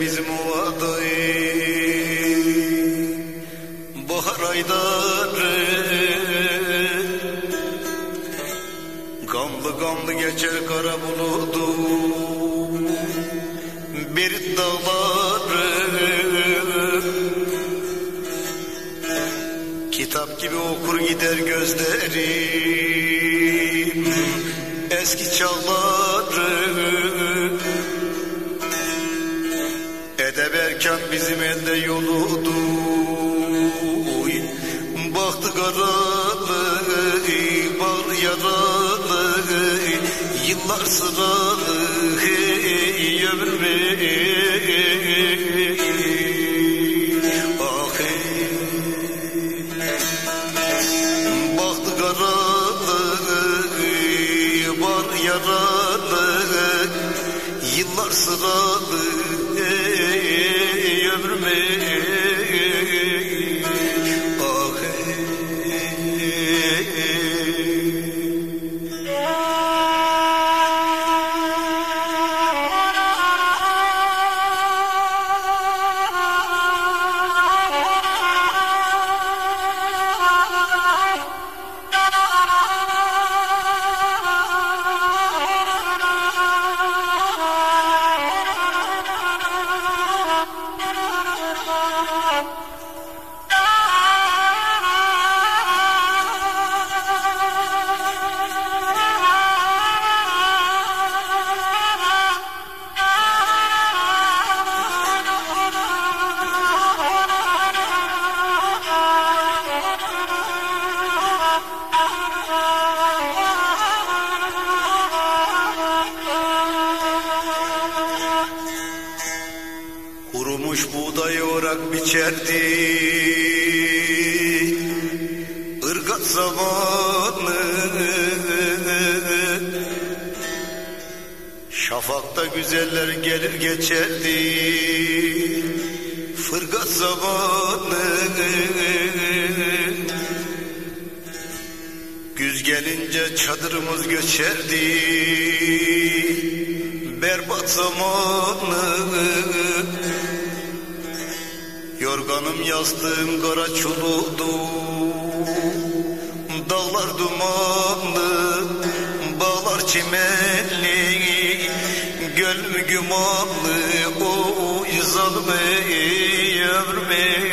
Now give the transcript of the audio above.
bizim ovada Bahar ayları. Gamlı gamlı geçer kara buludu. Bir dağları. Kitap gibi okur gider gözlerim. Eski çağları Erkan bizim elde yoludu. Baktı karalı Bağır yaralı. Yıllar sıralı ömür Ah Baktı karalı Bağır yaralı. Yıllar sıralı Ey Kurumuş buğday orak biçerdi. Irgat zamanı. Şafakta güzeller gelir geçerdi. Fırgat zamanı. Güz gelince çadırımız göçerdi. Berbat zamanı Yorganım yastığım kara çuludu Dağlar dumanlı Bağlar çimenli. Göl mü gümanlı Oy zalim ey ömrüm ey